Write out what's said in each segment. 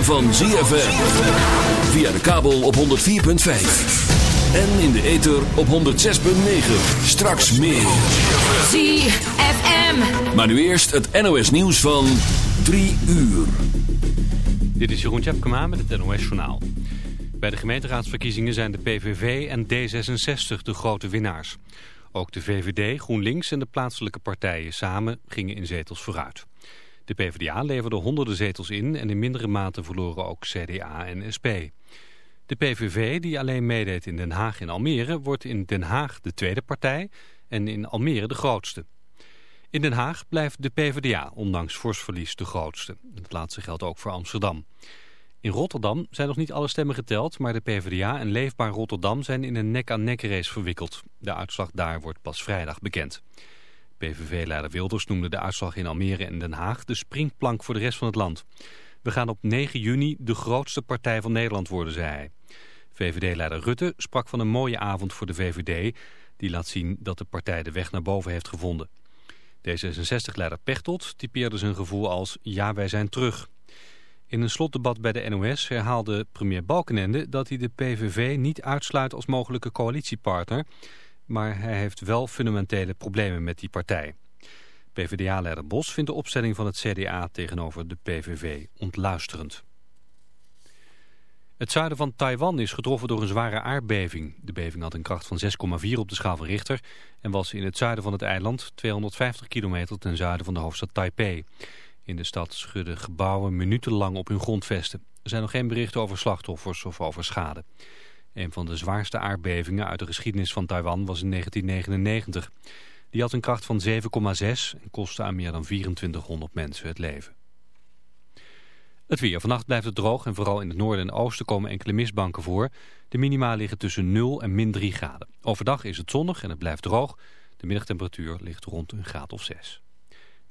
van ZFM. Via de kabel op 104.5. En in de ether op 106.9. Straks meer. ZFM. Maar nu eerst het NOS nieuws van 3 uur. Dit is Jeroen Tjepkema met het NOS Journaal. Bij de gemeenteraadsverkiezingen zijn de PVV en D66 de grote winnaars. Ook de VVD, GroenLinks en de plaatselijke partijen samen gingen in zetels vooruit. De PvdA leverde honderden zetels in en in mindere mate verloren ook CDA en SP. De PVV, die alleen meedeed in Den Haag en Almere, wordt in Den Haag de tweede partij en in Almere de grootste. In Den Haag blijft de PvdA, ondanks fors verlies, de grootste. Het laatste geldt ook voor Amsterdam. In Rotterdam zijn nog niet alle stemmen geteld, maar de PvdA en Leefbaar Rotterdam zijn in een nek-aan-nek race verwikkeld. De uitslag daar wordt pas vrijdag bekend. PVV-leider Wilders noemde de uitslag in Almere en Den Haag de springplank voor de rest van het land. We gaan op 9 juni de grootste partij van Nederland worden, zei hij. VVD-leider Rutte sprak van een mooie avond voor de VVD... die laat zien dat de partij de weg naar boven heeft gevonden. D66-leider Pechtold typeerde zijn gevoel als ja, wij zijn terug. In een slotdebat bij de NOS herhaalde premier Balkenende... dat hij de PVV niet uitsluit als mogelijke coalitiepartner maar hij heeft wel fundamentele problemen met die partij. PvdA-leider Bos vindt de opstelling van het CDA tegenover de PVV ontluisterend. Het zuiden van Taiwan is getroffen door een zware aardbeving. De beving had een kracht van 6,4 op de schaal van Richter... en was in het zuiden van het eiland 250 kilometer ten zuiden van de hoofdstad Taipei. In de stad schudden gebouwen minutenlang op hun grondvesten. Er zijn nog geen berichten over slachtoffers of over schade. Een van de zwaarste aardbevingen uit de geschiedenis van Taiwan was in 1999. Die had een kracht van 7,6 en kostte aan meer dan 2400 mensen het leven. Het weer. Vannacht blijft het droog en vooral in het noorden en oosten komen enkele mistbanken voor. De minima liggen tussen 0 en min 3 graden. Overdag is het zonnig en het blijft droog. De middagtemperatuur ligt rond een graad of 6.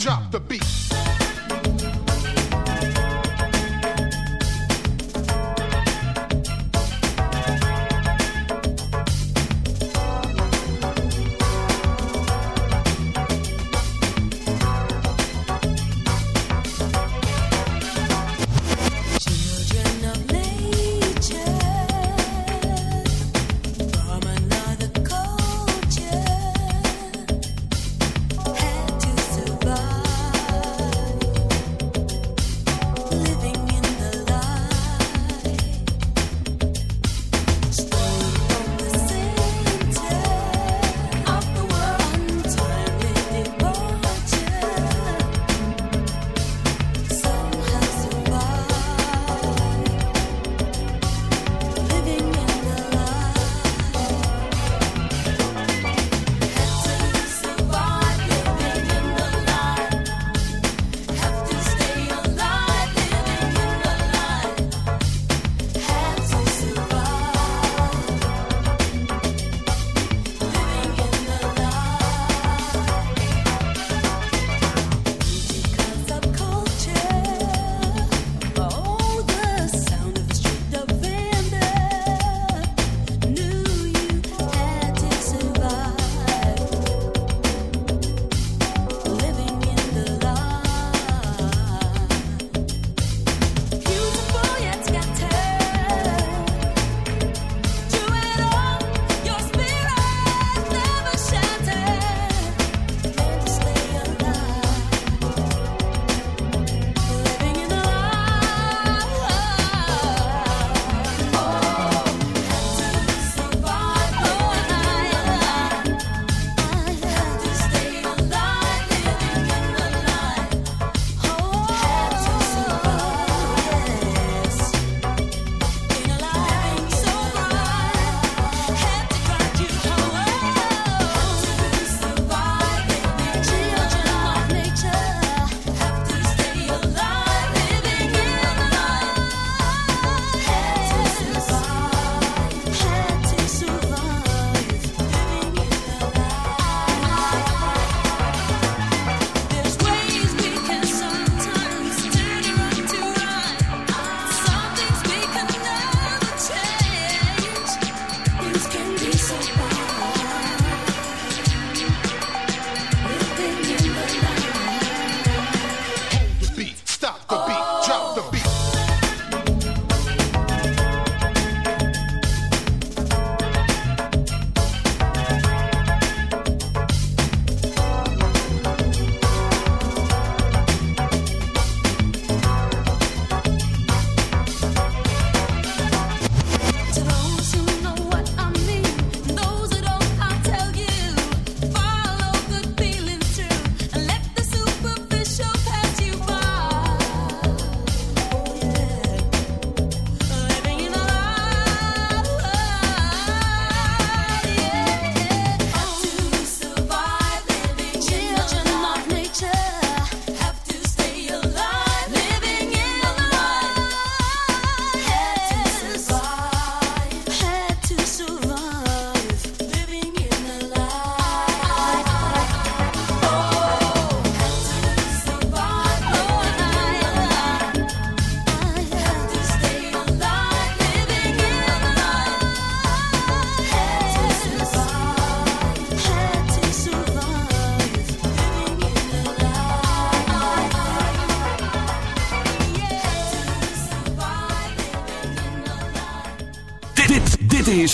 Drop the beat.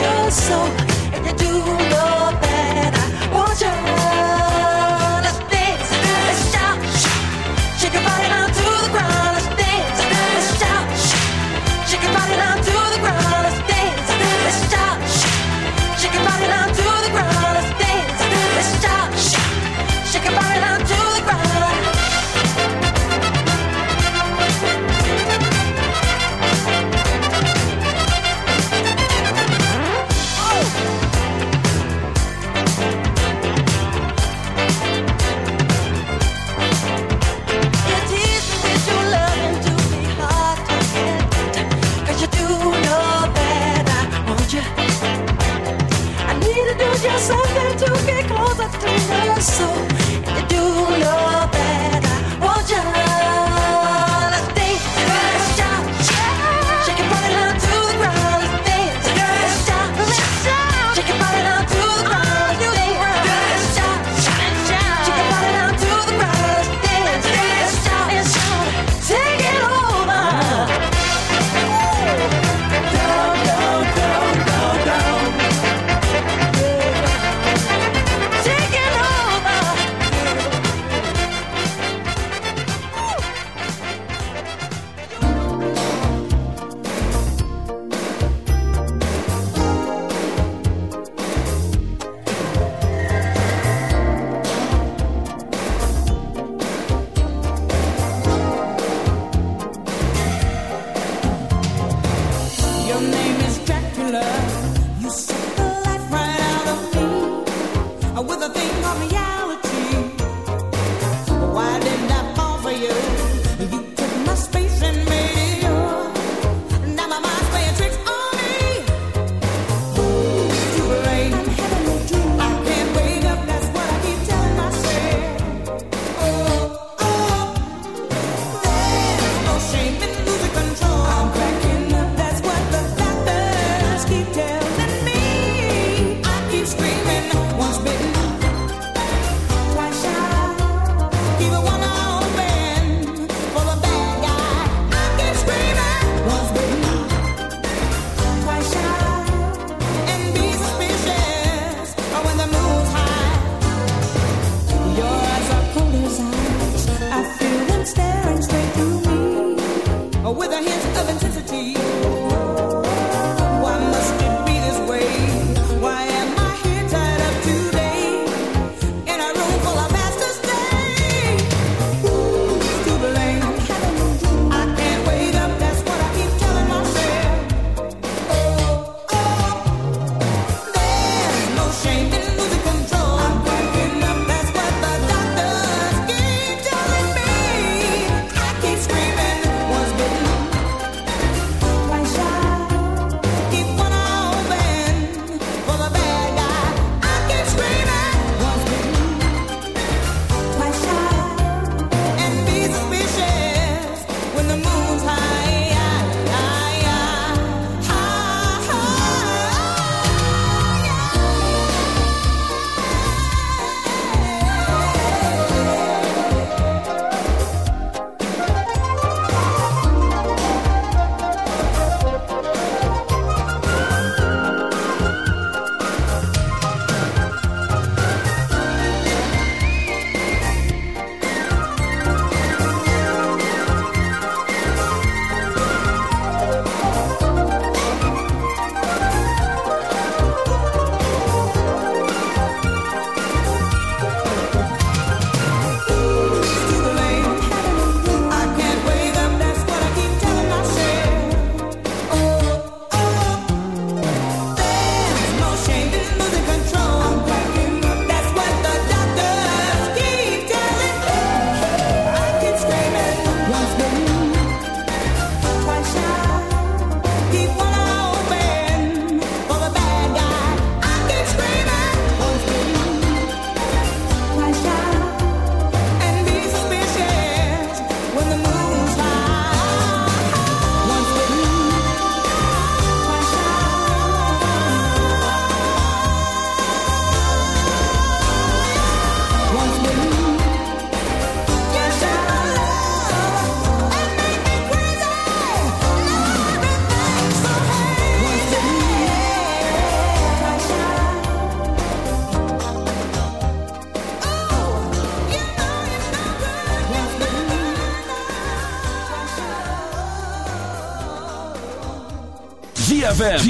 you're so science of intensity.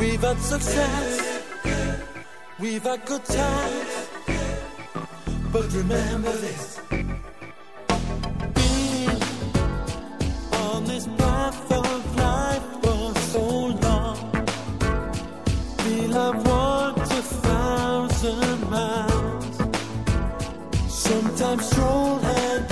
We've had success, we've had good times, but remember this. Being on this path of life for so long, feel I've walked a thousand miles, sometimes stroll hand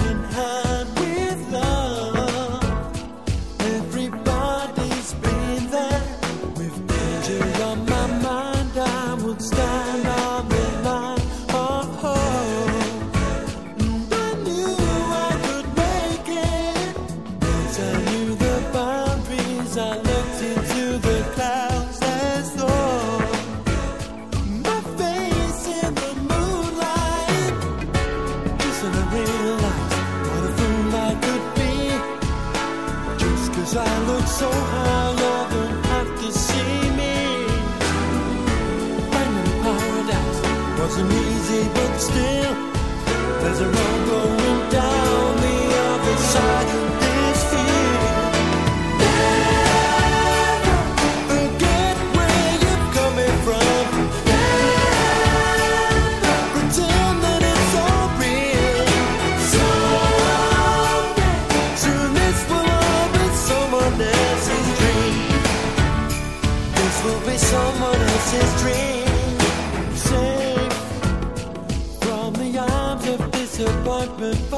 Department.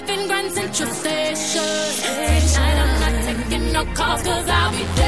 live in Grand Central Station. Tonight I'm not taking no calls cause I'll be dead.